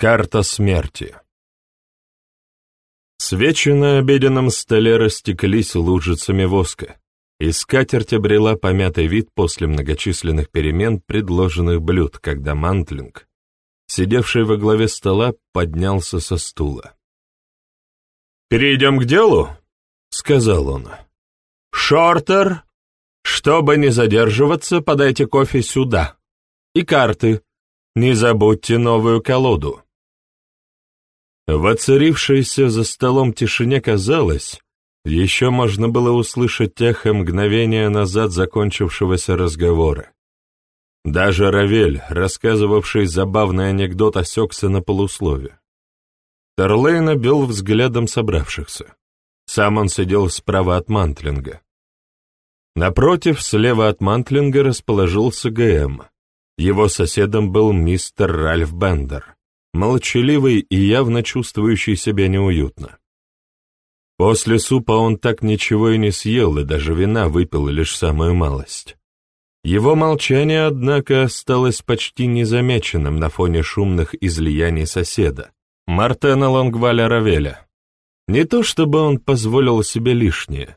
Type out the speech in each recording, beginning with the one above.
Карта смерти Свечи на обеденном столе растеклись лужицами воска, и скатерть обрела помятый вид после многочисленных перемен предложенных блюд, когда Мантлинг, сидевший во главе стола, поднялся со стула. «Перейдем к делу», — сказал он. «Шортер, чтобы не задерживаться, подайте кофе сюда. И карты. Не забудьте новую колоду». В за столом тишине казалось, еще можно было услышать эхо мгновения назад закончившегося разговора. Даже Равель, рассказывавший забавный анекдот, осекся на полуслове. Терлейн обвел взглядом собравшихся. Сам он сидел справа от Мантлинга. Напротив, слева от Мантлинга расположился ГМ. Его соседом был мистер Ральф Бендер молчаливый и явно чувствующий себя неуютно. После супа он так ничего и не съел, и даже вина выпил лишь самую малость. Его молчание, однако, осталось почти незамеченным на фоне шумных излияний соседа, Мартена Лонгваля Равеля. Не то чтобы он позволил себе лишнее,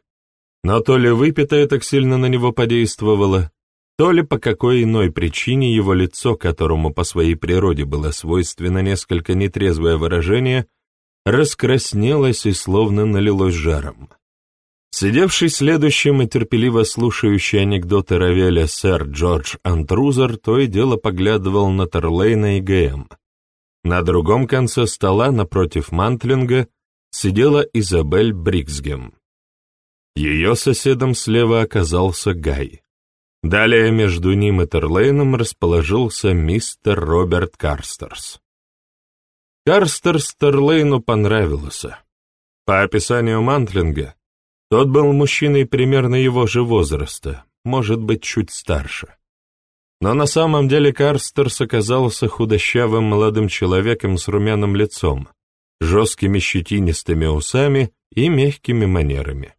но то ли выпитое так сильно на него подействовало, то ли по какой иной причине его лицо, которому по своей природе было свойственно несколько нетрезвое выражение, раскраснелось и словно налилось жаром. Сидевший следующим и терпеливо слушающий анекдоты Равеля сэр Джордж Антрузер то и дело поглядывал на Терлейна и ГМ. На другом конце стола, напротив Мантлинга, сидела Изабель Бриксгем. Ее соседом слева оказался Гай. Далее между ним и Терлейном расположился мистер Роберт Карстерс. Карстерс Терлейну понравился. По описанию Мантлинга, тот был мужчиной примерно его же возраста, может быть, чуть старше. Но на самом деле Карстерс оказался худощавым молодым человеком с румяным лицом, жесткими щетинистыми усами и мягкими манерами.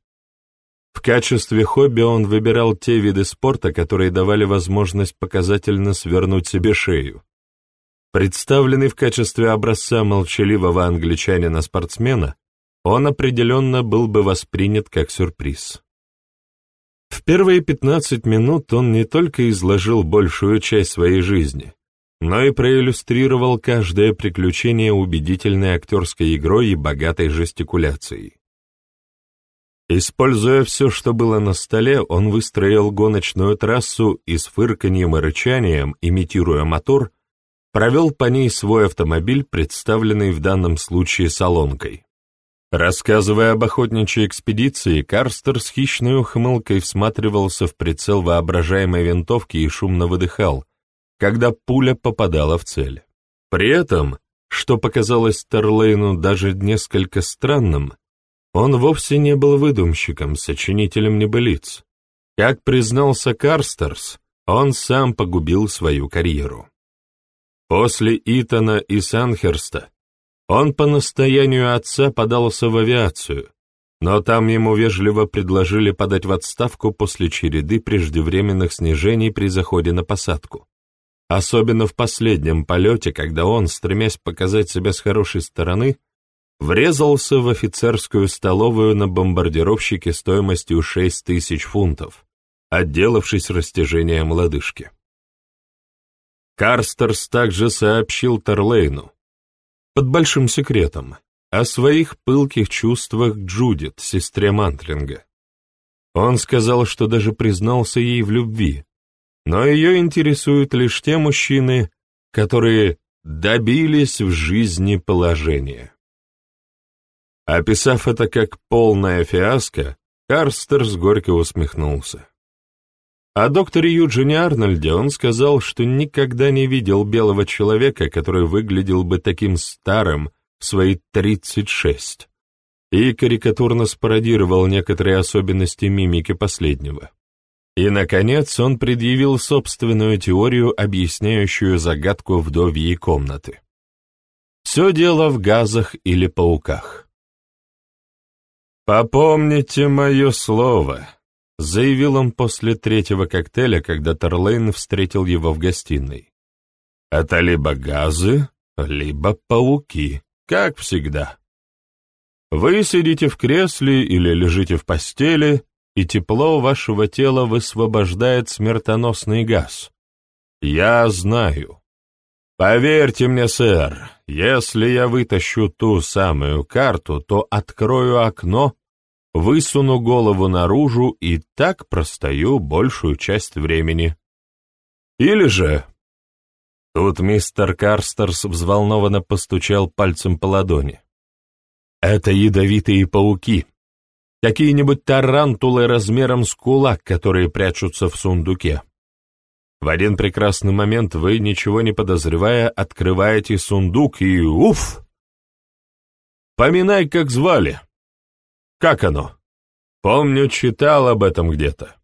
В качестве хобби он выбирал те виды спорта, которые давали возможность показательно свернуть себе шею. Представленный в качестве образца молчаливого англичанина-спортсмена, он определенно был бы воспринят как сюрприз. В первые 15 минут он не только изложил большую часть своей жизни, но и проиллюстрировал каждое приключение убедительной актерской игрой и богатой жестикуляцией. Используя все, что было на столе, он выстроил гоночную трассу и с фырканьем и рычанием, имитируя мотор, провел по ней свой автомобиль, представленный в данном случае солонкой. Рассказывая об охотничьей экспедиции, Карстер с хищной ухмылкой всматривался в прицел воображаемой винтовки и шумно выдыхал, когда пуля попадала в цель. При этом, что показалось Терлейну даже несколько странным, он вовсе не был выдумщиком, сочинителем небылиц. Как признался Карстерс, он сам погубил свою карьеру. После Итона и Санхерста он по настоянию отца подался в авиацию, но там ему вежливо предложили подать в отставку после череды преждевременных снижений при заходе на посадку. Особенно в последнем полете, когда он, стремясь показать себя с хорошей стороны, врезался в офицерскую столовую на бомбардировщике стоимостью 6 тысяч фунтов, отделавшись растяжением лодыжки. Карстерс также сообщил Терлейну, под большим секретом, о своих пылких чувствах к Джудит, сестре Мантлинга. Он сказал, что даже признался ей в любви, но ее интересуют лишь те мужчины, которые добились в жизни положения. Описав это как полная фиаско, Карстерс горько усмехнулся. О докторе Юджине Арнольде он сказал, что никогда не видел белого человека, который выглядел бы таким старым в свои 36, и карикатурно спародировал некоторые особенности мимики последнего. И, наконец, он предъявил собственную теорию, объясняющую загадку вдовьей комнаты. Все дело в газах или пауках. «Попомните мое слово», — заявил он после третьего коктейля, когда Терлейн встретил его в гостиной. «Это либо газы, либо пауки, как всегда. Вы сидите в кресле или лежите в постели, и тепло вашего тела высвобождает смертоносный газ. Я знаю. Поверьте мне, сэр, если я вытащу ту самую карту, то открою окно, высуну голову наружу и так простою большую часть времени. Или же... Тут мистер Карстерс взволнованно постучал пальцем по ладони. Это ядовитые пауки. Какие-нибудь тарантулы размером с кулак, которые прячутся в сундуке. В один прекрасный момент вы, ничего не подозревая, открываете сундук и уф! Поминай, как звали. Как оно? Помню, читал об этом где-то.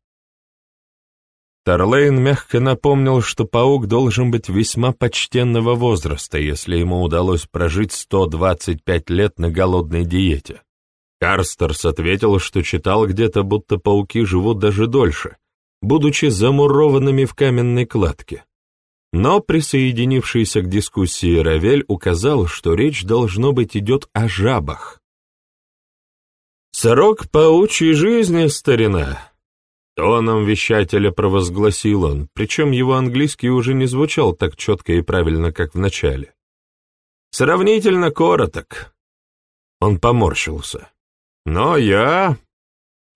Тарлейн мягко напомнил, что паук должен быть весьма почтенного возраста, если ему удалось прожить 125 лет на голодной диете. Карстерс ответил, что читал где-то, будто пауки живут даже дольше, будучи замурованными в каменной кладке. Но присоединившийся к дискуссии Равель указал, что речь, должно быть, идет о жабах. «Срок паучьей жизни, старина!» Тоном вещателя провозгласил он, причем его английский уже не звучал так четко и правильно, как в начале. «Сравнительно короток». Он поморщился. «Но я...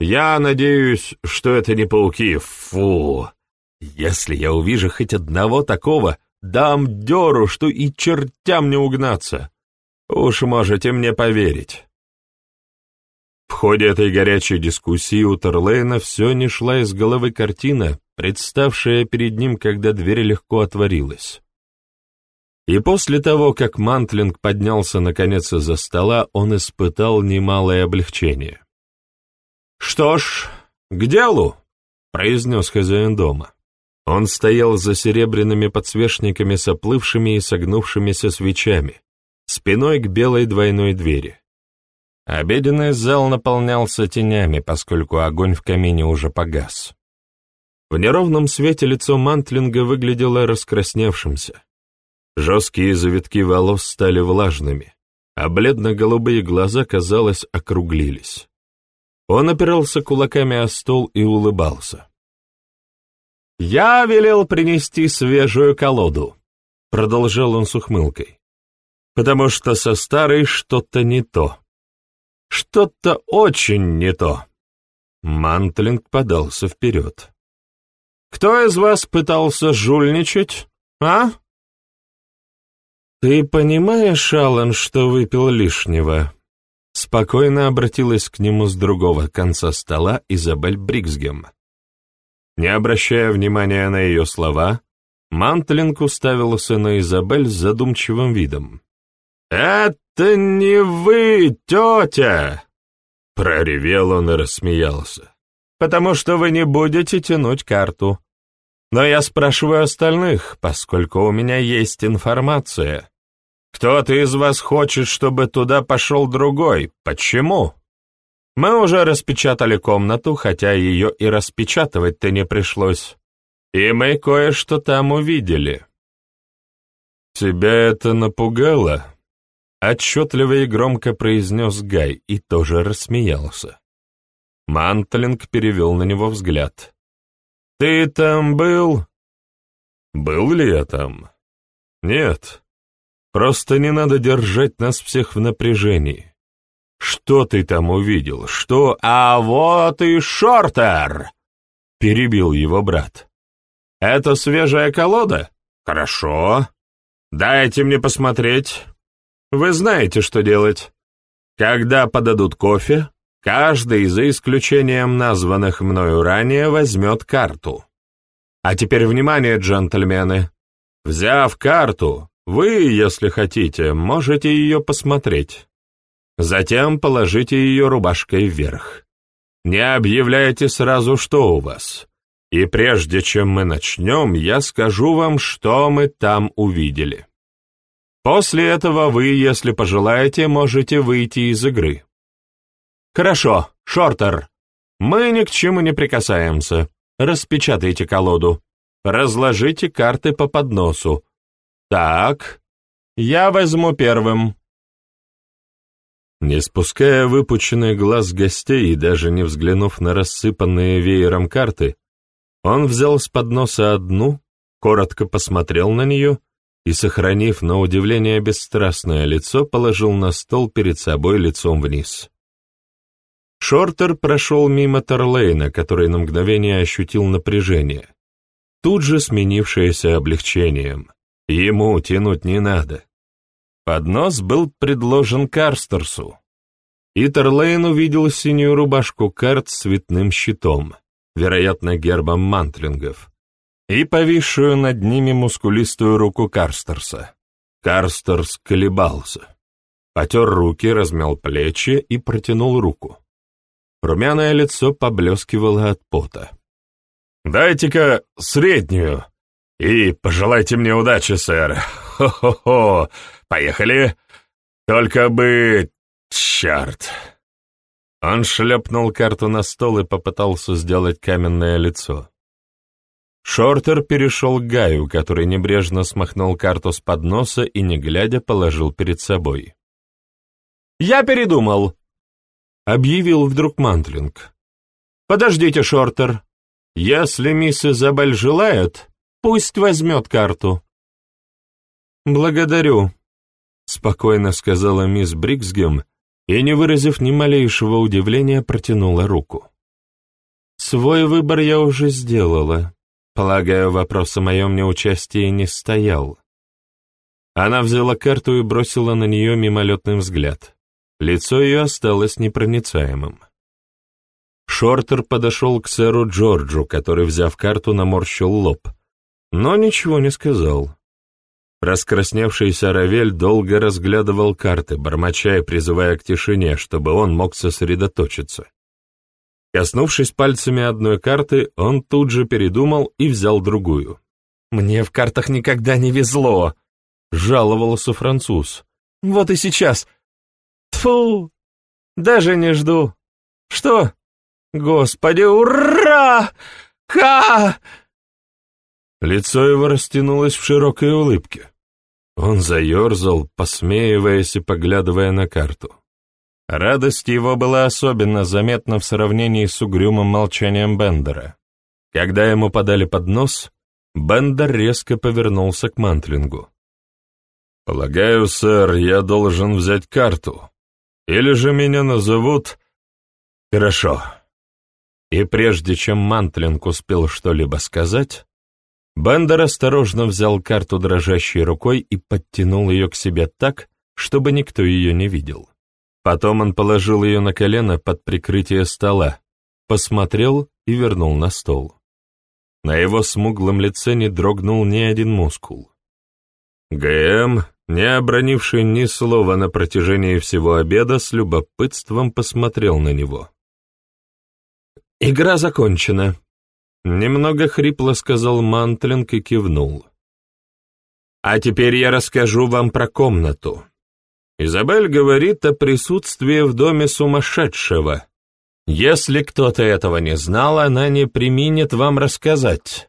Я надеюсь, что это не пауки. Фу! Если я увижу хоть одного такого, дам дёру, что и чертям не угнаться. Уж можете мне поверить». В ходе этой горячей дискуссии у Терлейна все не шла из головы картина, представшая перед ним, когда дверь легко отворилась. И после того, как Мантлинг поднялся наконец из-за стола, он испытал немалое облегчение. «Что ж, к делу!» — произнес хозяин дома. Он стоял за серебряными подсвечниками с оплывшими и согнувшимися свечами, спиной к белой двойной двери. Обеденный зал наполнялся тенями, поскольку огонь в камине уже погас. В неровном свете лицо Мантлинга выглядело раскрасневшимся. Жесткие завитки волос стали влажными, а бледно-голубые глаза, казалось, округлились. Он опирался кулаками о стол и улыбался. «Я велел принести свежую колоду», — продолжал он с ухмылкой, «потому что со старой что-то не то». Что-то очень не то. Мантлинг подался вперед. «Кто из вас пытался жульничать, а?» «Ты понимаешь, Аллан, что выпил лишнего?» Спокойно обратилась к нему с другого конца стола Изабель Бриксгем. Не обращая внимания на ее слова, Мантлинг уставился на Изабель с задумчивым видом. «Это не вы, тетя!» Проревел он и рассмеялся. «Потому что вы не будете тянуть карту. Но я спрашиваю остальных, поскольку у меня есть информация. Кто-то из вас хочет, чтобы туда пошел другой. Почему? Мы уже распечатали комнату, хотя ее и распечатывать-то не пришлось. И мы кое-что там увидели». «Тебя это напугало?» Отчетливо и громко произнес Гай и тоже рассмеялся. Мантлинг перевел на него взгляд. «Ты там был?» «Был ли я там?» «Нет. Просто не надо держать нас всех в напряжении. Что ты там увидел? Что...» «А вот и Шортер!» — перебил его брат. «Это свежая колода? Хорошо. Дайте мне посмотреть». Вы знаете, что делать. Когда подадут кофе, каждый, за исключением названных мною ранее, возьмет карту. А теперь внимание, джентльмены. Взяв карту, вы, если хотите, можете ее посмотреть. Затем положите ее рубашкой вверх. Не объявляйте сразу, что у вас. И прежде чем мы начнем, я скажу вам, что мы там увидели. После этого вы, если пожелаете, можете выйти из игры. Хорошо, Шортер. Мы ни к чему не прикасаемся. Распечатайте колоду. Разложите карты по подносу. Так. Я возьму первым». Не спуская выпученный глаз гостей и даже не взглянув на рассыпанные веером карты, он взял с подноса одну, коротко посмотрел на нее и, сохранив на удивление бесстрастное лицо, положил на стол перед собой лицом вниз. Шортер прошел мимо Терлейна, который на мгновение ощутил напряжение, тут же сменившееся облегчением. Ему тянуть не надо. Поднос был предложен Карстерсу, и Терлейн увидел синюю рубашку карт с цветным щитом, вероятно, гербом мантлингов, и повисшую над ними мускулистую руку Карстерса. Карстерс колебался. Потер руки, размял плечи и протянул руку. Румяное лицо поблескивало от пота. «Дайте-ка среднюю и пожелайте мне удачи, сэр. Хо-хо-хо, поехали. Только бы... черт!» Он шлепнул карту на стол и попытался сделать каменное лицо. Шортер перешел к Гаю, который небрежно смахнул карту с подноса и, не глядя, положил перед собой. «Я передумал», — объявил вдруг Мантлинг. «Подождите, Шортер. Если мисс Изабель желает, пусть возьмет карту». «Благодарю», — спокойно сказала мисс Бриксгем и, не выразив ни малейшего удивления, протянула руку. «Свой выбор я уже сделала. Полагаю, вопрос о моем неучастии не стоял. Она взяла карту и бросила на нее мимолетный взгляд. Лицо ее осталось непроницаемым. Шортер подошел к сэру Джорджу, который, взяв карту, наморщил лоб, но ничего не сказал. Раскрасневшийся Равель долго разглядывал карты, бормоча и призывая к тишине, чтобы он мог сосредоточиться. Коснувшись пальцами одной карты, он тут же передумал и взял другую. «Мне в картах никогда не везло», — жаловался француз. «Вот и сейчас. Тфу, даже не жду. Что? Господи, ура! Ха!» Лицо его растянулось в широкой улыбке. Он заерзал, посмеиваясь и поглядывая на карту. Радость его была особенно заметна в сравнении с угрюмым молчанием Бендера. Когда ему подали поднос, Бендер резко повернулся к Мантлингу. «Полагаю, сэр, я должен взять карту. Или же меня назовут...» «Хорошо». И прежде чем Мантлинг успел что-либо сказать, Бендер осторожно взял карту дрожащей рукой и подтянул ее к себе так, чтобы никто ее не видел. Потом он положил ее на колено под прикрытие стола, посмотрел и вернул на стол. На его смуглом лице не дрогнул ни один мускул. ГМ, не обронивший ни слова на протяжении всего обеда, с любопытством посмотрел на него. «Игра закончена», — немного хрипло сказал Мантлинг и кивнул. «А теперь я расскажу вам про комнату. Изабель говорит о присутствии в доме сумасшедшего. Если кто-то этого не знал, она не применит вам рассказать.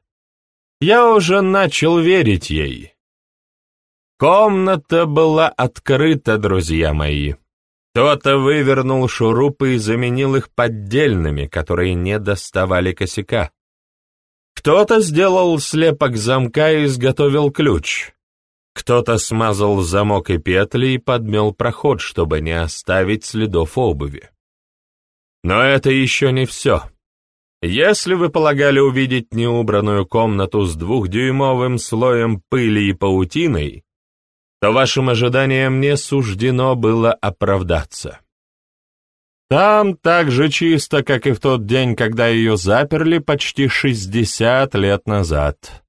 Я уже начал верить ей. Комната была открыта, друзья мои. Кто-то вывернул шурупы и заменил их поддельными, которые не доставали косяка. Кто-то сделал слепок замка и изготовил ключ. Кто-то смазал замок и петли и подмел проход, чтобы не оставить следов обуви. Но это еще не все. Если вы полагали увидеть неубранную комнату с двухдюймовым слоем пыли и паутиной, то вашим ожиданиям не суждено было оправдаться. Там так же чисто, как и в тот день, когда ее заперли почти 60 лет назад.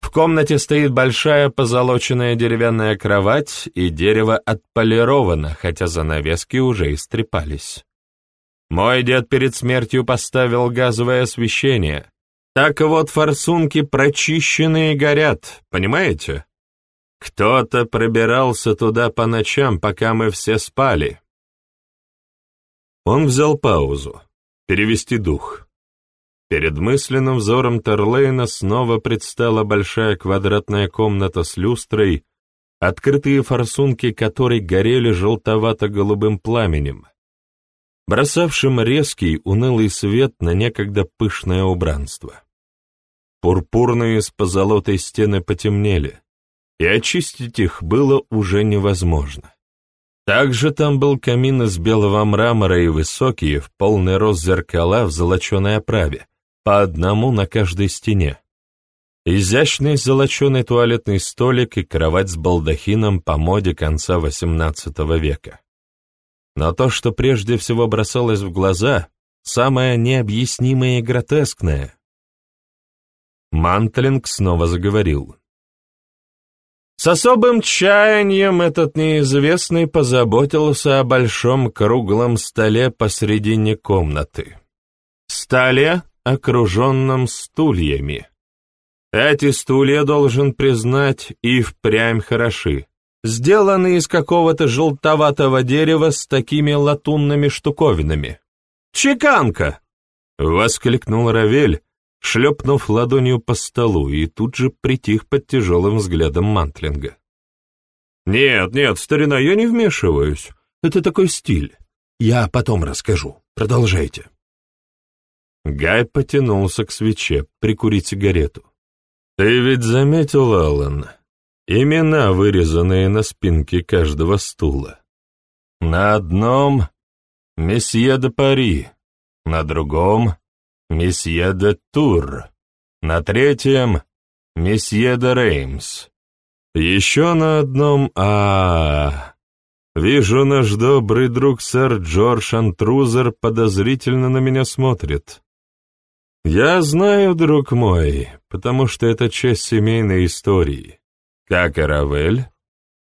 В комнате стоит большая позолоченная деревянная кровать, и дерево отполировано, хотя занавески уже истрепались. Мой дед перед смертью поставил газовое освещение. Так вот форсунки прочищенные горят, понимаете? Кто-то пробирался туда по ночам, пока мы все спали. Он взял паузу, перевести дух. Перед мысленным взором Терлейна снова предстала большая квадратная комната с люстрой, открытые форсунки которой горели желтовато-голубым пламенем, бросавшим резкий, унылый свет на некогда пышное убранство. Пурпурные с позолотой стены потемнели, и очистить их было уже невозможно. Также там был камин из белого мрамора и высокие, в полный рост зеркала в золоченой оправе, по одному на каждой стене. Изящный золоченый туалетный столик и кровать с балдахином по моде конца XVIII века. Но то, что прежде всего бросалось в глаза, самое необъяснимое и гротескное. Мантлинг снова заговорил. С особым чаянием этот неизвестный позаботился о большом круглом столе посредине комнаты. Столе, окруженном стульями. Эти стулья, должен признать, и впрямь хороши. Сделаны из какого-то желтоватого дерева с такими латунными штуковинами. «Чеканка!» — воскликнул Равель, шлепнув ладонью по столу, и тут же притих под тяжелым взглядом Мантлинга. «Нет, нет, старина, я не вмешиваюсь. Это такой стиль. Я потом расскажу. Продолжайте». Гай потянулся к свече, прикурить сигарету. «Ты ведь заметил, Аллан, имена, вырезанные на спинке каждого стула. На одном — месье де Пари, на другом месье де Тур, на третьем — месье де Реймс. Еще на одном а, Вижу, наш добрый друг сэр Джордж Антрузер подозрительно на меня смотрит. Я знаю, друг мой, потому что это часть семейной истории. Как и Равель,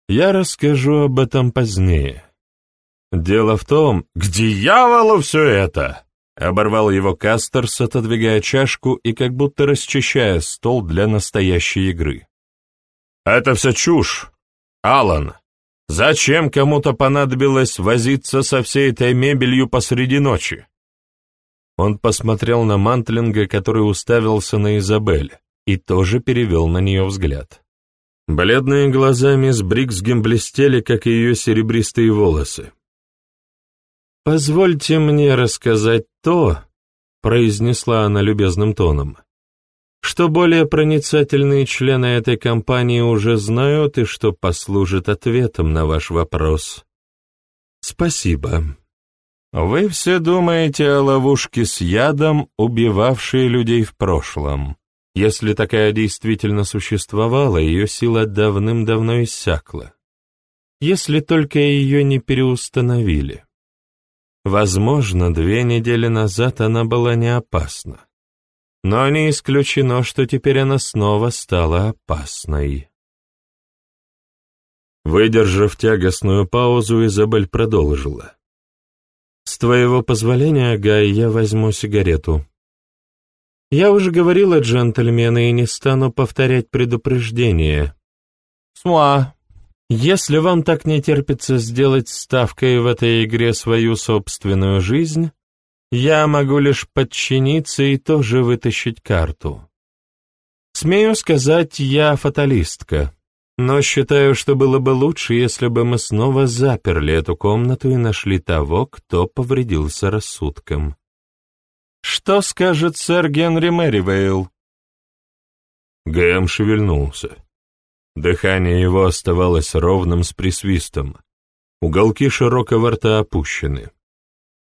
я расскажу об этом позднее. Дело в том, к дьяволу все это! Оборвал его Кастерс, отодвигая чашку и как будто расчищая стол для настоящей игры. «Это все чушь! Алан, зачем кому-то понадобилось возиться со всей этой мебелью посреди ночи?» Он посмотрел на Мантлинга, который уставился на Изабель, и тоже перевел на нее взгляд. Бледные глаза мисс Бриксгем блестели, как и ее серебристые волосы. «Позвольте мне рассказать то», — произнесла она любезным тоном, «что более проницательные члены этой компании уже знают и что послужит ответом на ваш вопрос. Спасибо. Вы все думаете о ловушке с ядом, убивавшей людей в прошлом. Если такая действительно существовала, ее сила давным-давно иссякла. Если только ее не переустановили. Возможно, две недели назад она была не опасна. Но не исключено, что теперь она снова стала опасной. Выдержав тягостную паузу, Изабель продолжила. «С твоего позволения, Гай, я возьму сигарету. Я уже говорила, джентльмены, и не стану повторять предупреждение. Смуа, если вам так не терпится сделать ставкой в этой игре свою собственную жизнь, я могу лишь подчиниться и тоже вытащить карту. Смею сказать, я фаталистка, но считаю, что было бы лучше, если бы мы снова заперли эту комнату и нашли того, кто повредился рассудком. Что скажет сэр Генри Мэривейл? Гэм шевельнулся. Дыхание его оставалось ровным с присвистом. Уголки широкого рта опущены.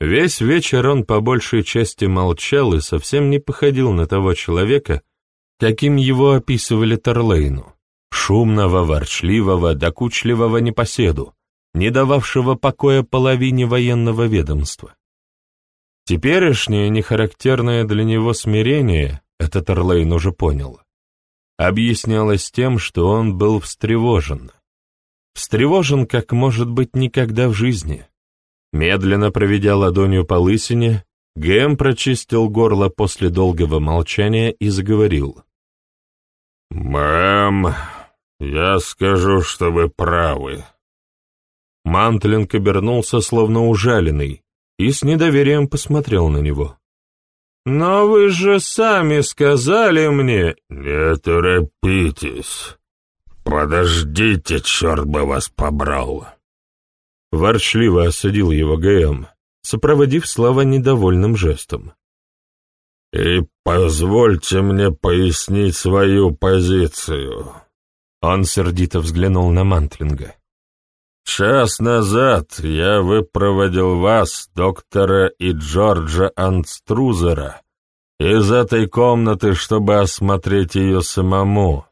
Весь вечер он по большей части молчал и совсем не походил на того человека, каким его описывали Терлейну. Шумного, ворчливого, докучливого непоседу, не дававшего покоя половине военного ведомства. Теперешнее нехарактерное для него смирение, этот Терлейн уже понял, объяснялось тем, что он был встревожен. Встревожен, как может быть никогда в жизни. Медленно проведя ладонью по лысине, Гэм прочистил горло после долгого молчания и заговорил. «Мэм, я скажу, что вы правы». Мантлинг обернулся, словно ужаленный, и с недоверием посмотрел на него. «Но вы же сами сказали мне...» «Не торопитесь. подождите, черт бы вас побрал!» Ворчливо осадил его ГМ, сопроводив слова недовольным жестом. «И позвольте мне пояснить свою позицию». Он сердито взглянул на Мантлинга. «Час назад я выпроводил вас, доктора и Джорджа Анструзера, из этой комнаты, чтобы осмотреть ее самому.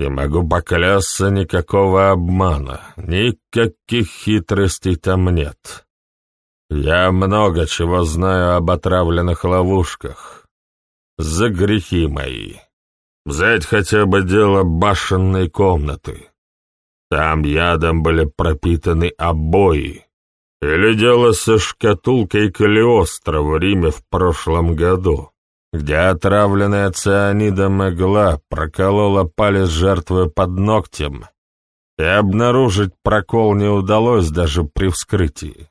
И могу поклясться, никакого обмана, никаких хитростей там нет. Я много чего знаю об отравленных ловушках. За грехи мои. Взять хотя бы дело башенной комнаты. Там ядом были пропитаны обои. Или дело со шкатулкой Калиостро в Риме в прошлом году, где отравленная цианидом игла проколола палец жертвы под ногтем, и обнаружить прокол не удалось даже при вскрытии.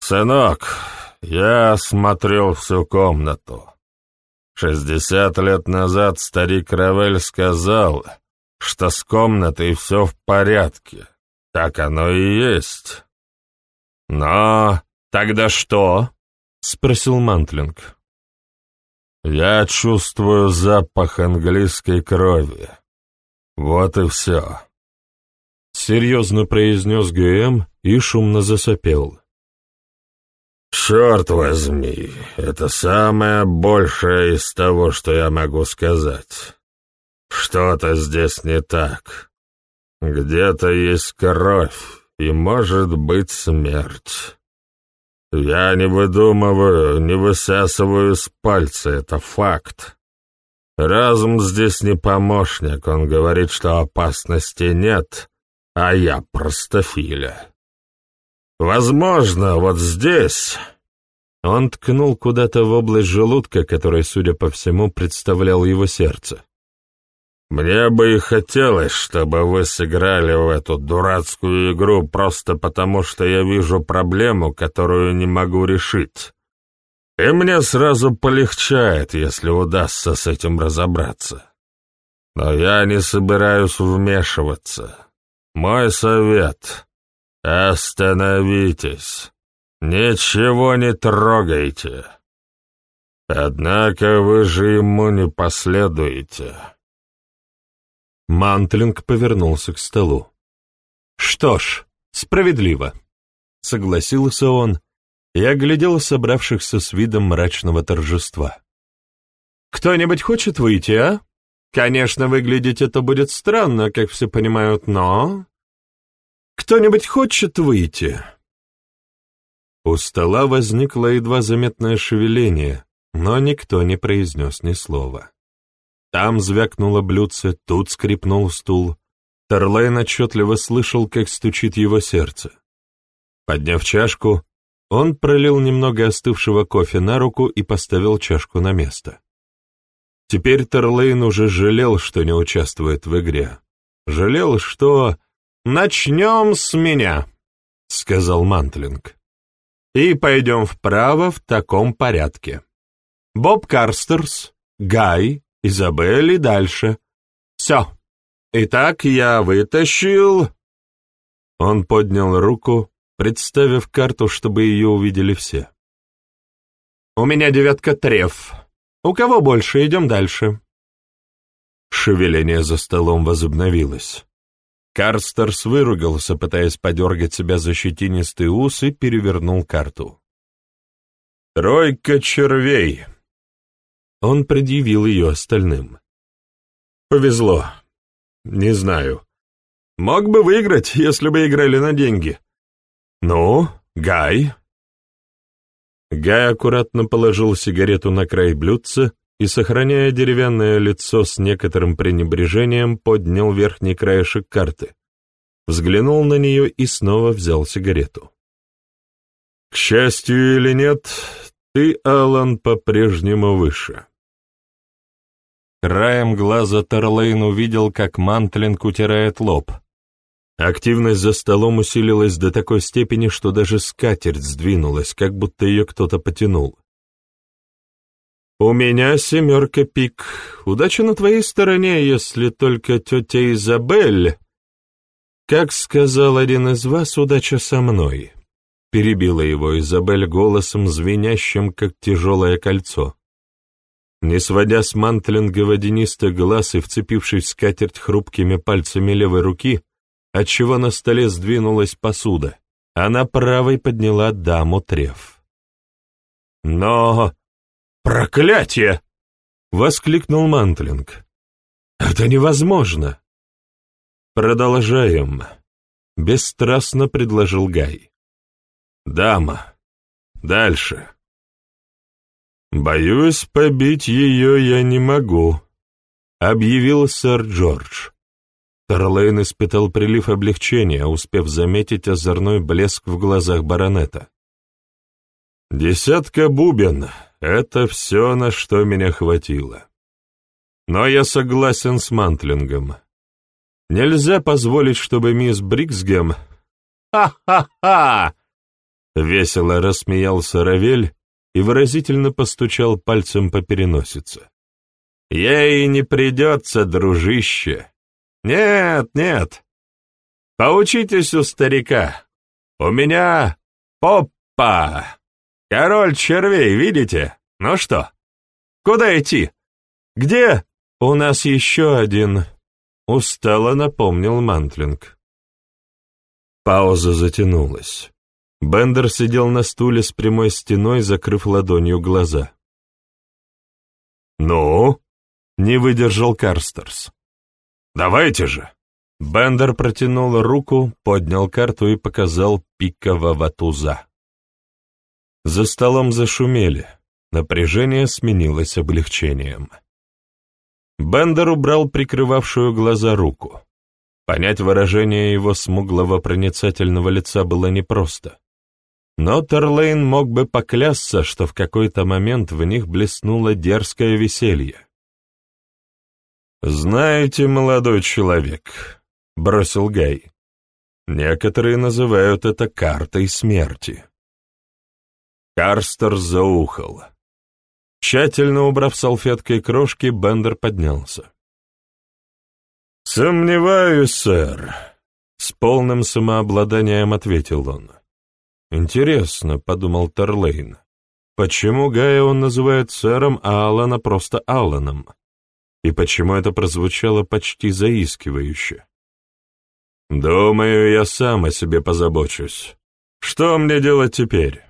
«Сынок, я осмотрел всю комнату. Шестьдесят лет назад старик Равель сказал, что с комнатой все в порядке. Так оно и есть. Но тогда что? Спросил Мантлинг. Я чувствую запах английской крови. Вот и все. Серьезно произнес ГМ и шумно засопел. «Черт возьми, это самое большее из того, что я могу сказать. Что-то здесь не так. Где-то есть кровь, и может быть смерть. Я не выдумываю, не высасываю с пальца, это факт. Разум здесь не помощник, он говорит, что опасности нет, а я простофиля. Возможно, вот здесь...» Он ткнул куда-то в область желудка, которая, судя по всему, представлял его сердце. Мне бы и хотелось, чтобы вы сыграли в эту дурацкую игру просто потому, что я вижу проблему, которую не могу решить. И мне сразу полегчает, если удастся с этим разобраться. Но я не собираюсь вмешиваться. Мой совет — остановитесь. Ничего не трогайте. Однако вы же ему не последуете. Мантлинг повернулся к столу. «Что ж, справедливо», — согласился он и оглядел собравшихся с видом мрачного торжества. «Кто-нибудь хочет выйти, а? Конечно, выглядеть это будет странно, как все понимают, но... Кто-нибудь хочет выйти?» У стола возникло едва заметное шевеление, но никто не произнес ни слова. Там звякнуло блюдце, тут скрипнул стул. Терлейн отчетливо слышал, как стучит его сердце. Подняв чашку, он пролил немного остывшего кофе на руку и поставил чашку на место. Теперь Терлейн уже жалел, что не участвует в игре. Жалел, что «Начнем с меня», — сказал Мантлинг. «И пойдем вправо в таком порядке. Боб Карстерс, Гай, Изабель и дальше. Все. Итак, я вытащил...» Он поднял руку, представив карту, чтобы ее увидели все. «У меня девятка треф. У кого больше, идем дальше». Шевеление за столом возобновилось. Карстерс выругался, пытаясь подергать себя за щетинистый ус и перевернул карту. «Тройка червей», он предъявил ее остальным. «Повезло. Не знаю. Мог бы выиграть, если бы играли на деньги. Ну, Гай?» Гай аккуратно положил сигарету на край блюдца и, сохраняя деревянное лицо с некоторым пренебрежением, поднял верхний краешек карты, взглянул на нее и снова взял сигарету. «К счастью или нет, ты, Алан, по-прежнему выше». Краем глаза Терлейн увидел, как Мантлинг утирает лоб. Активность за столом усилилась до такой степени, что даже скатерть сдвинулась, как будто ее кто-то потянул. У меня семерка пик. Удача на твоей стороне, если только тетя Изабель... Как сказал один из вас, удача со мной. Перебила его Изабель голосом, звенящим, как тяжелое кольцо. Не сводя с мантлинга водянистых глаз и вцепившись в скатерть хрупкими пальцами левой руки, отчего на столе сдвинулась посуда, она правой подняла даму треф. «Но... проклятие!» — воскликнул Мантлинг. «Это невозможно!» «Продолжаем», — бесстрастно предложил Гай. «Дама, дальше». «Боюсь, побить ее я не могу», — объявил сэр Джордж. Тарлейн испытал прилив облегчения, успев заметить озорной блеск в глазах баронета. «Десятка бубен — это все, на что меня хватило. Но я согласен с Мантлингом. Нельзя позволить, чтобы мисс Бриксгем...» «Ха-ха-ха!» — весело рассмеялся Равель, и выразительно постучал пальцем по переносице. «Ей не придется, дружище. Нет, нет. Поучитесь у старика. У меня попа. Король червей, видите? Ну что, куда идти? Где? У нас еще один...» Устало напомнил Мантлинг. Пауза затянулась. Бендер сидел на стуле с прямой стеной, закрыв ладонью глаза. «Ну?» — не выдержал Карстерс. «Давайте же!» Бендер протянул руку, поднял карту и показал пикового туза. За столом зашумели. Напряжение сменилось облегчением. Бендер убрал прикрывавшую глаза руку. Понять выражение его смуглого проницательного лица было непросто. Но Терлейн мог бы поклясться, что в какой-то момент в них блеснуло дерзкое веселье. «Знаете, молодой человек», — бросил Гай, — «некоторые называют это картой смерти». Карстер заухал. Тщательно убрав салфеткой крошки, Бендер поднялся. «Сомневаюсь, сэр», — с полным самообладанием ответил он. «Интересно», — подумал Терлейн, — «почему Гая он называет сэром, а Алана просто Алланом? И почему это прозвучало почти заискивающе?» «Думаю, я сам о себе позабочусь. Что мне делать теперь?»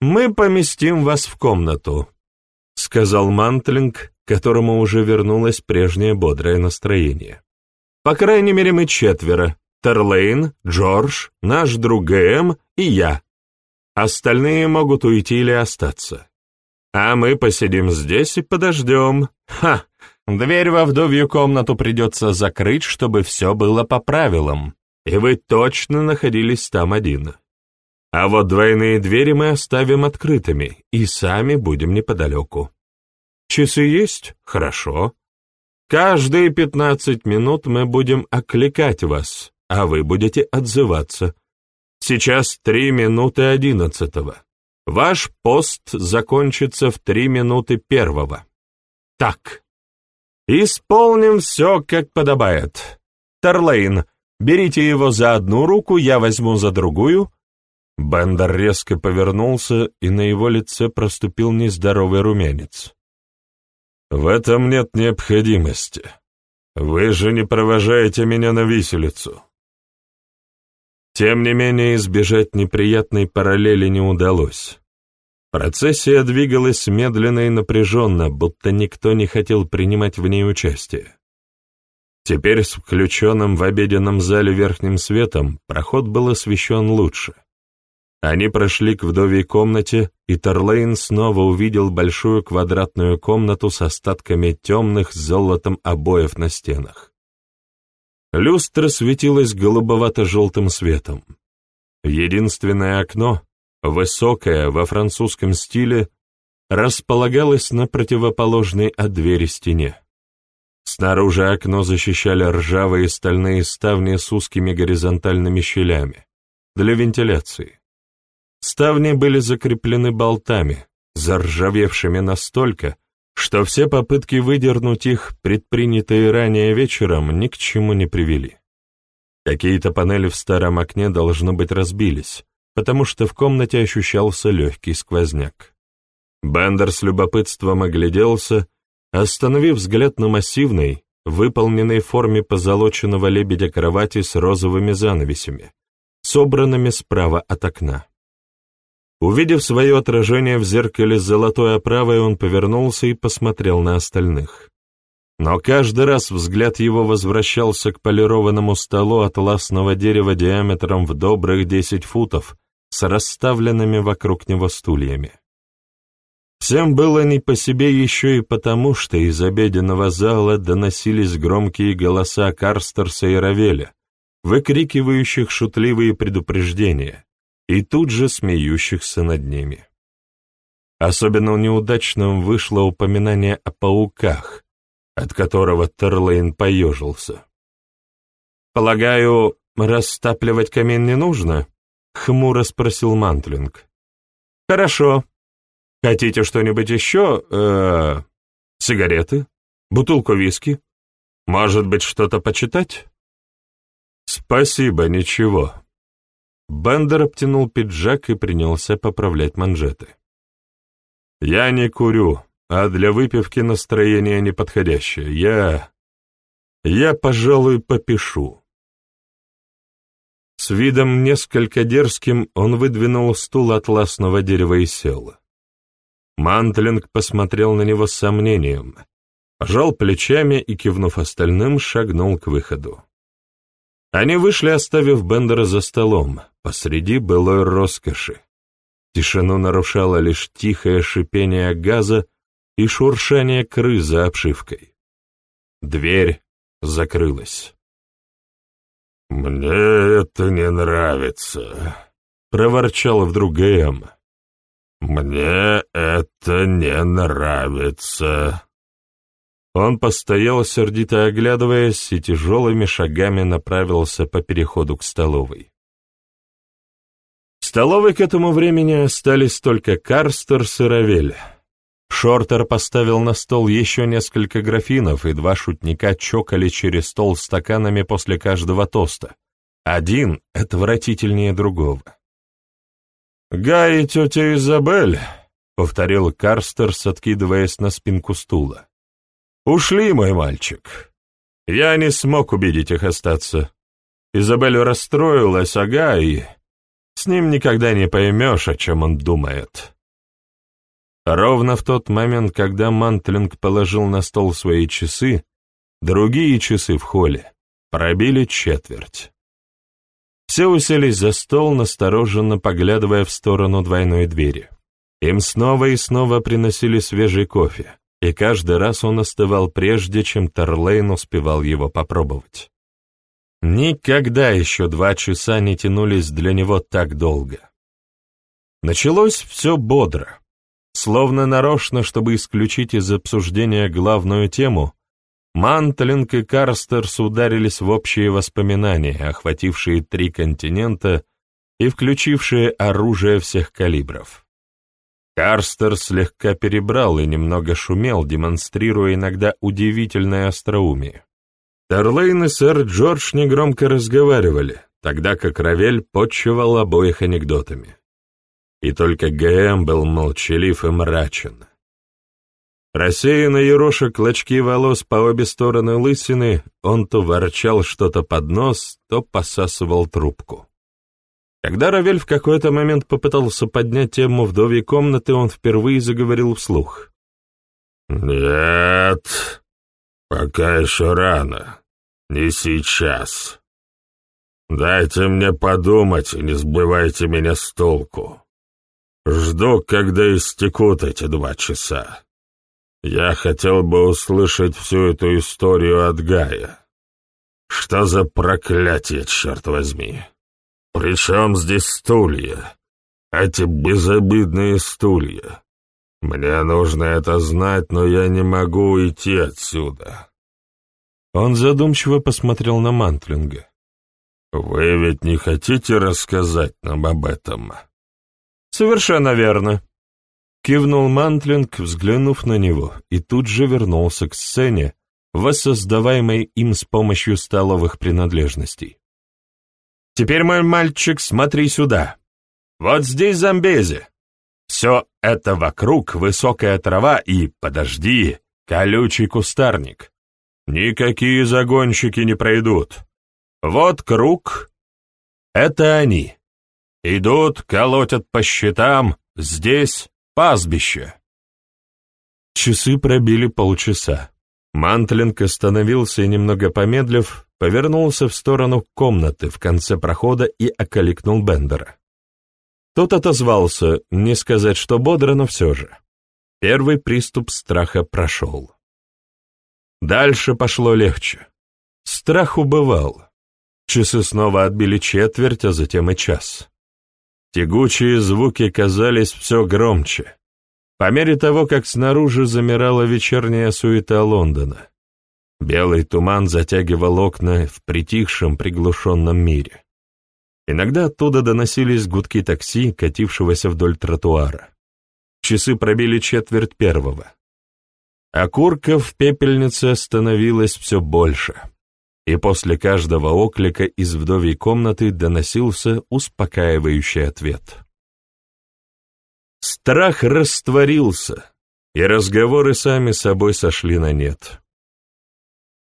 «Мы поместим вас в комнату», — сказал Мантлинг, которому уже вернулось прежнее бодрое настроение. «По крайней мере, мы четверо, Терлейн, Джордж, наш друг ГМ и я. Остальные могут уйти или остаться. А мы посидим здесь и подождем. Ха! Дверь во вдовью комнату придется закрыть, чтобы все было по правилам, и вы точно находились там один. А вот двойные двери мы оставим открытыми и сами будем неподалеку. Часы есть? Хорошо. Каждые пятнадцать минут мы будем окликать вас, а вы будете отзываться. Сейчас три минуты одиннадцатого. Ваш пост закончится в три минуты первого. Так. Исполним все, как подобает. Терлейн, берите его за одну руку, я возьму за другую. Бендер резко повернулся, и на его лице проступил нездоровый румянец. В этом нет необходимости. Вы же не провожаете меня на виселицу. Тем не менее, избежать неприятной параллели не удалось. Процессия двигалась медленно и напряженно, будто никто не хотел принимать в ней участие. Теперь с включенным в обеденном зале верхним светом проход был освещен лучше. Они прошли к вдовей комнате, и Терлейн снова увидел большую квадратную комнату с остатками темных с золотом обоев на стенах. Люстра светилась голубовато-желтым светом. Единственное окно, высокое, во французском стиле, располагалось на противоположной от двери стене. Снаружи окно защищали ржавые стальные ставни с узкими горизонтальными щелями для вентиляции. Ставни были закреплены болтами, заржавевшими настолько, что все попытки выдернуть их, предпринятые ранее вечером, ни к чему не привели. Какие-то панели в старом окне, должно быть, разбились, потому что в комнате ощущался легкий сквозняк. Бендер с любопытством огляделся, остановив взгляд на массивной, выполненной в форме позолоченного лебедя кровати с розовыми занавесями, собранными справа от окна. Увидев свое отражение в зеркале с золотой оправой, он повернулся и посмотрел на остальных. Но каждый раз взгляд его возвращался к полированному столу атласного дерева диаметром в добрых десять футов с расставленными вокруг него стульями. Всем было не по себе еще и потому, что из обеденного зала доносились громкие голоса Карстерса и Равеля, выкрикивающих шутливые предупреждения, и тут же смеющихся над ними. Особенно неудачным вышло упоминание о пауках, от которого Терлейн поежился. «Полагаю, растапливать камин не нужно?» — хмуро спросил Мантлинг. «Хорошо. Хотите что-нибудь еще? Э -э, сигареты? Бутылку виски? Может быть, что-то почитать?» «Спасибо, ничего». Бендер обтянул пиджак и принялся поправлять манжеты. «Я не курю, а для выпивки настроение неподходящее. Я... я, пожалуй, попишу». С видом несколько дерзким он выдвинул стул атласного дерева и сел. Мантлинг посмотрел на него с сомнением, пожал плечами и, кивнув остальным, шагнул к выходу. Они вышли, оставив Бендера за столом, посреди былой роскоши. Тишину нарушало лишь тихое шипение газа и шуршание крыс за обшивкой. Дверь закрылась. «Мне это не нравится», — проворчал вдруг Гэм. «Мне это не нравится». Он постоял, сердито оглядываясь, и тяжелыми шагами направился по переходу к столовой. Столовой к этому времени остались только Карстер и Равель. Шортер поставил на стол еще несколько графинов, и два шутника чокали через стол стаканами после каждого тоста. Один отвратительнее другого. «Гай и тетя Изабель», — повторил Карстерс, откидываясь на спинку стула. «Ушли, мой мальчик. Я не смог убедить их остаться. Изабель расстроилась, а Гай... С ним никогда не поймешь, о чем он думает». Ровно в тот момент, когда Мантлинг положил на стол свои часы, другие часы в холле пробили четверть. Все уселись за стол, настороженно поглядывая в сторону двойной двери. Им снова и снова приносили свежий кофе и каждый раз он остывал прежде, чем Терлейн успевал его попробовать. Никогда еще два часа не тянулись для него так долго. Началось все бодро. Словно нарочно, чтобы исключить из обсуждения главную тему, Мантлинг и Карстерс ударились в общие воспоминания, охватившие три континента и включившие оружие всех калибров. Карстер слегка перебрал и немного шумел, демонстрируя иногда удивительное остроумие. Терлейн и сэр Джордж негромко разговаривали, тогда как Равель подчевал обоих анекдотами. И только ГМ был молчалив и мрачен. Рассеянно ероша клочки волос по обе стороны лысины, он то ворчал что-то под нос, то посасывал трубку. Когда Равель в какой-то момент попытался поднять тему вдовьей комнаты, он впервые заговорил вслух. «Нет, пока еще рано. Не сейчас. Дайте мне подумать и не сбивайте меня с толку. Жду, когда истекут эти два часа. Я хотел бы услышать всю эту историю от Гая. Что за проклятие, черт возьми!» «При чем здесь стулья? Эти безобидные стулья. Мне нужно это знать, но я не могу уйти отсюда». Он задумчиво посмотрел на Мантлинга. «Вы ведь не хотите рассказать нам об этом?» «Совершенно верно. Кивнул Мантлинг, взглянув на него, и тут же вернулся к сцене, воссоздаваемой им с помощью столовых принадлежностей. «Теперь, мой мальчик, смотри сюда. Вот здесь Замбези. Все это вокруг высокая трава и, подожди, колючий кустарник. Никакие загонщики не пройдут. Вот круг. Это они. Идут, колотят по щитам, здесь пастбище. Часы пробили полчаса. Мантлинг остановился и, немного помедлив, повернулся в сторону комнаты в конце прохода и околикнул Бендера. Тот отозвался, не сказать, что бодро, но все же. Первый приступ страха прошел. Дальше пошло легче. Страх убывал. Часы снова отбили четверть, а затем и час. Тягучие звуки казались все громче. По мере того, как снаружи замирала вечерняя суета Лондона. Белый туман затягивал окна в притихшем приглушенном мире. Иногда оттуда доносились гудки такси, катившегося вдоль тротуара. Часы пробили четверть первого. Окурков в пепельнице становилось все больше, и после каждого оклика из вдовьей комнаты доносился успокаивающий ответ. Страх растворился, и разговоры сами собой сошли на нет.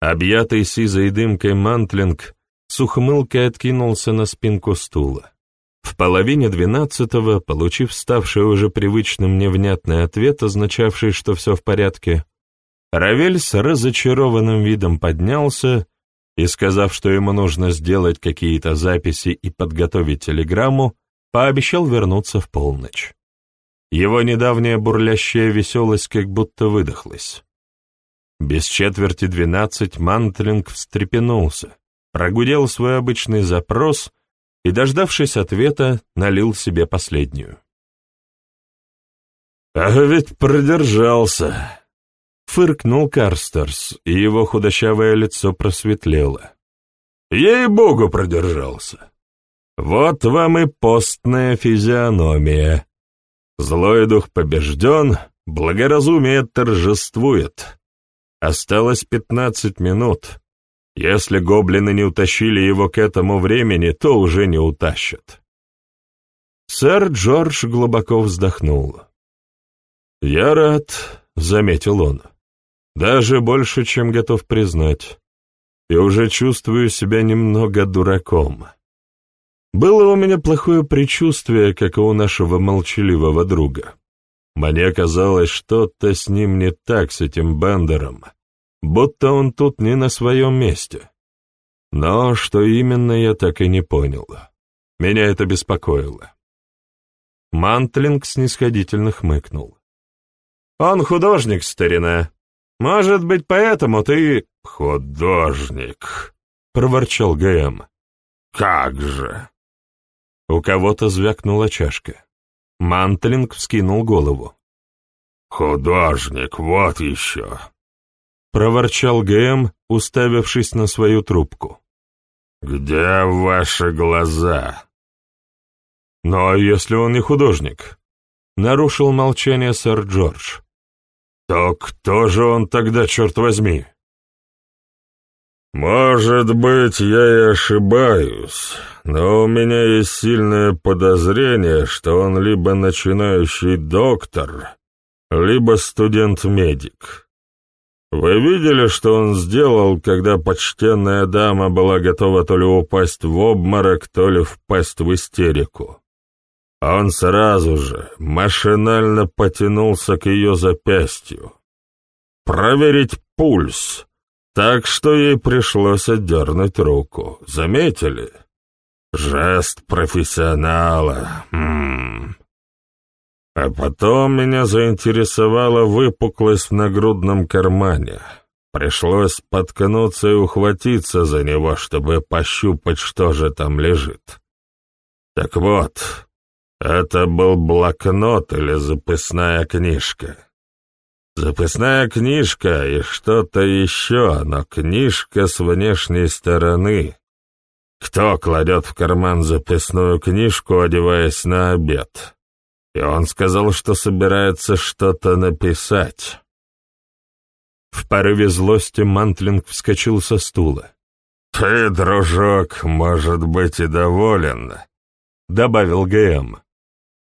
Объятый сизой дымкой мантлинг с ухмылкой откинулся на спинку стула. В половине двенадцатого, получив ставший уже привычным невнятный ответ, означавший, что все в порядке, Равель с разочарованным видом поднялся и, сказав, что ему нужно сделать какие-то записи и подготовить телеграмму, пообещал вернуться в полночь. Его недавняя бурлящая веселость как будто выдохлась. Без четверти двенадцать Мантлинг встрепенулся, прогудел свой обычный запрос и, дождавшись ответа, налил себе последнюю. «А ведь продержался!» — фыркнул Карстерс, и его худощавое лицо просветлело. «Ей-богу, продержался! Вот вам и постная физиономия. Злой дух побежден, благоразумие торжествует. Осталось пятнадцать минут, если гоблины не утащили его к этому времени, то уже не утащат. Сэр Джордж глубоко вздохнул. «Я рад», — заметил он, — «даже больше, чем готов признать, и уже чувствую себя немного дураком. Было у меня плохое предчувствие, как и у нашего молчаливого друга. Мне казалось, что-то с ним не так, с этим Бендером, будто он тут не на своем месте. Но что именно, я так и не понял. Меня это беспокоило. Мантлинг снисходительно хмыкнул. «Он художник, старина. Может быть, поэтому ты...» «Художник», — проворчал ГМ. «Как же!» У кого-то звякнула чашка. Мантлинг вскинул голову. «Художник, вот еще!» — проворчал ГМ, уставившись на свою трубку. «Где ваши глаза?» «Ну а если он не художник?» — нарушил молчание сэр Джордж. «То кто же он тогда, черт возьми?» «Может быть, я и ошибаюсь, но у меня есть сильное подозрение, что он либо начинающий доктор, либо студент-медик. Вы видели, что он сделал, когда почтенная дама была готова то ли упасть в обморок, то ли впасть в истерику? Он сразу же машинально потянулся к ее запястью. Проверить пульс, так что ей пришлось отдернуть руку. Заметили? Жест профессионала. М -м. А потом меня заинтересовала выпуклость в нагрудном кармане. Пришлось споткнуться и ухватиться за него, чтобы пощупать, что же там лежит. Так вот, это был блокнот или записная книжка. Записная книжка и что-то еще, но книжка с внешней стороны. Кто кладет в карман записную книжку, одеваясь на обед? И он сказал, что собирается что-то написать. В порыве злости Мантлинг вскочил со стула. «Ты, дружок, может быть и доволен», — добавил ГМ.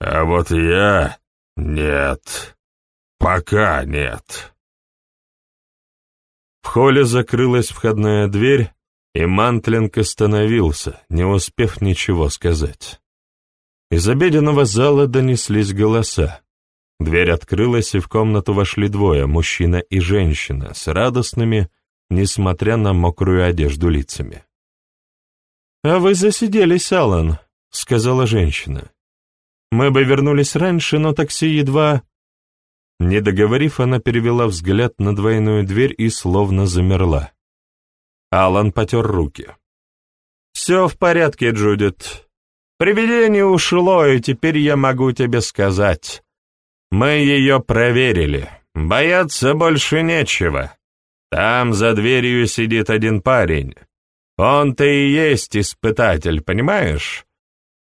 «А вот я... нет. Пока нет». В холле закрылась входная дверь, и Мантлинг остановился, не успев ничего сказать. Из обеденного зала донеслись голоса. Дверь открылась, и в комнату вошли двое, мужчина и женщина, с радостными, несмотря на мокрую одежду лицами. «А вы засиделись, Аллан», — сказала женщина. «Мы бы вернулись раньше, но такси едва...» Не договорив, она перевела взгляд на двойную дверь и словно замерла. Алан потер руки. «Все в порядке, Джудит. Привидение ушло, и теперь я могу тебе сказать. Мы ее проверили. Бояться больше нечего. Там за дверью сидит один парень. Он-то и есть испытатель, понимаешь?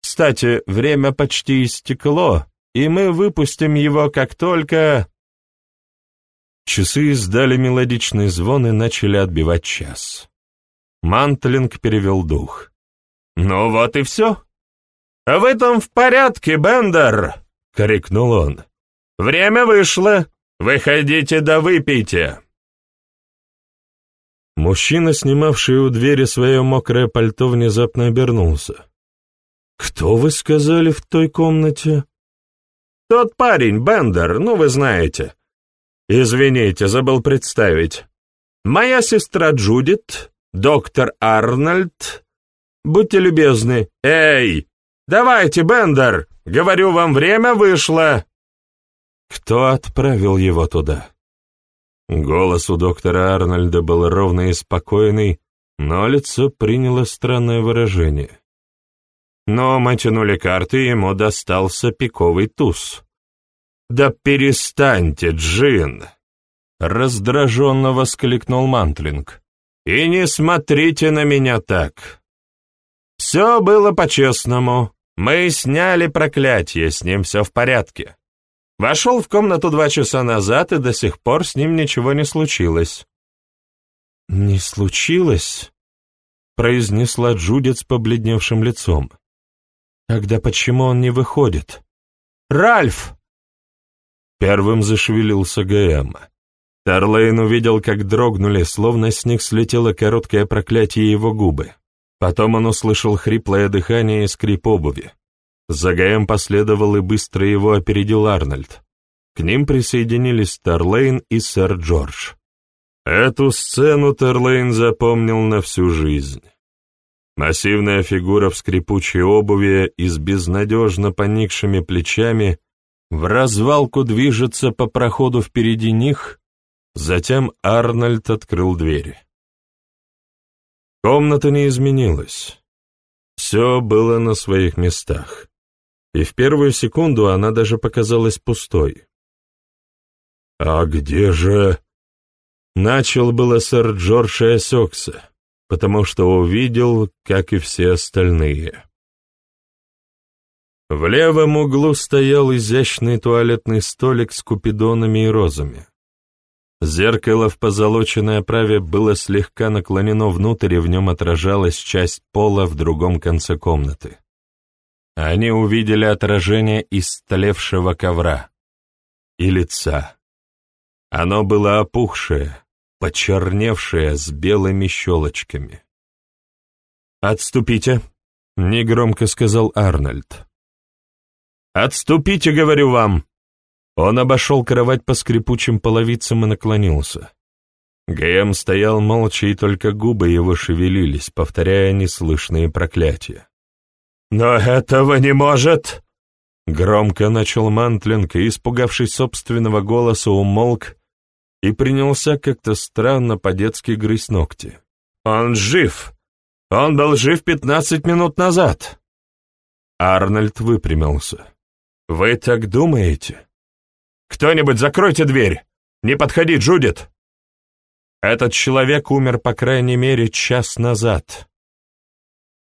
Кстати, время почти истекло, и мы выпустим его, как только...» Часы издали мелодичный звон и начали отбивать час. Мантлинг перевел дух. «Ну вот и все. Вы там в порядке, Бендер!» — крикнул он. «Время вышло. Выходите да выпейте!» Мужчина, снимавший у двери свое мокрое пальто, внезапно обернулся. «Кто, вы сказали, в той комнате?» «Тот парень, Бендер, ну вы знаете. Извините, забыл представить. Моя сестра Джудит, доктор Арнольд. Будьте любезны. Эй, давайте, Бендер, говорю вам, время вышло». Кто отправил его туда? Голос у доктора Арнольда был ровный и спокойный, но лицо приняло странное выражение. Но мы тянули карты, и ему достался пиковый туз. «Да перестаньте, Джин!» Раздраженно воскликнул Мантлинг. «И не смотрите на меня так. Все было по-честному. Мы сняли проклятие, с ним все в порядке. Вошел в комнату два часа назад, и до сих пор с ним ничего не случилось». «Не случилось?» — произнесла Джудит с побледневшим лицом. Тогда почему он не выходит? «Ральф!» Первым зашевелился ГМ. Тарлейн увидел, как дрогнули, словно с них слетело короткое проклятие его губы. Потом он услышал хриплое дыхание и скрип обуви. За ГМ последовал и быстро его опередил Арнольд. К ним присоединились Тарлейн и сэр Джордж. Эту сцену Терлейн запомнил на всю жизнь. Массивная фигура в скрипучей обуви и с безнадежно поникшими плечами в развалку движется по проходу впереди них, затем Арнольд открыл дверь. Комната не изменилась. Все было на своих местах, и в первую секунду она даже показалась пустой. «А где же...» Начал было сэр Джордж и осекся потому что увидел, как и все остальные. В левом углу стоял изящный туалетный столик с купидонами и розами. Зеркало в позолоченной оправе было слегка наклонено внутрь, и в нем отражалась часть пола в другом конце комнаты. Они увидели отражение истлевшего ковра и лица. Оно было опухшее, почерневшая с белыми щелочками. «Отступите», — негромко сказал Арнольд. «Отступите, говорю вам!» Он обошел кровать по скрипучим половицам и наклонился. ГМ стоял молча, и только губы его шевелились, повторяя неслышные проклятия. «Но этого не может!» Громко начал Мантлинг и, испугавшись собственного голоса, умолк и принялся как-то странно по-детски грызть ногти. «Он жив! Он был жив пятнадцать минут назад!» Арнольд выпрямился. «Вы так думаете?» «Кто-нибудь закройте дверь! Не подходи, Джудит!» Этот человек умер, по крайней мере, час назад.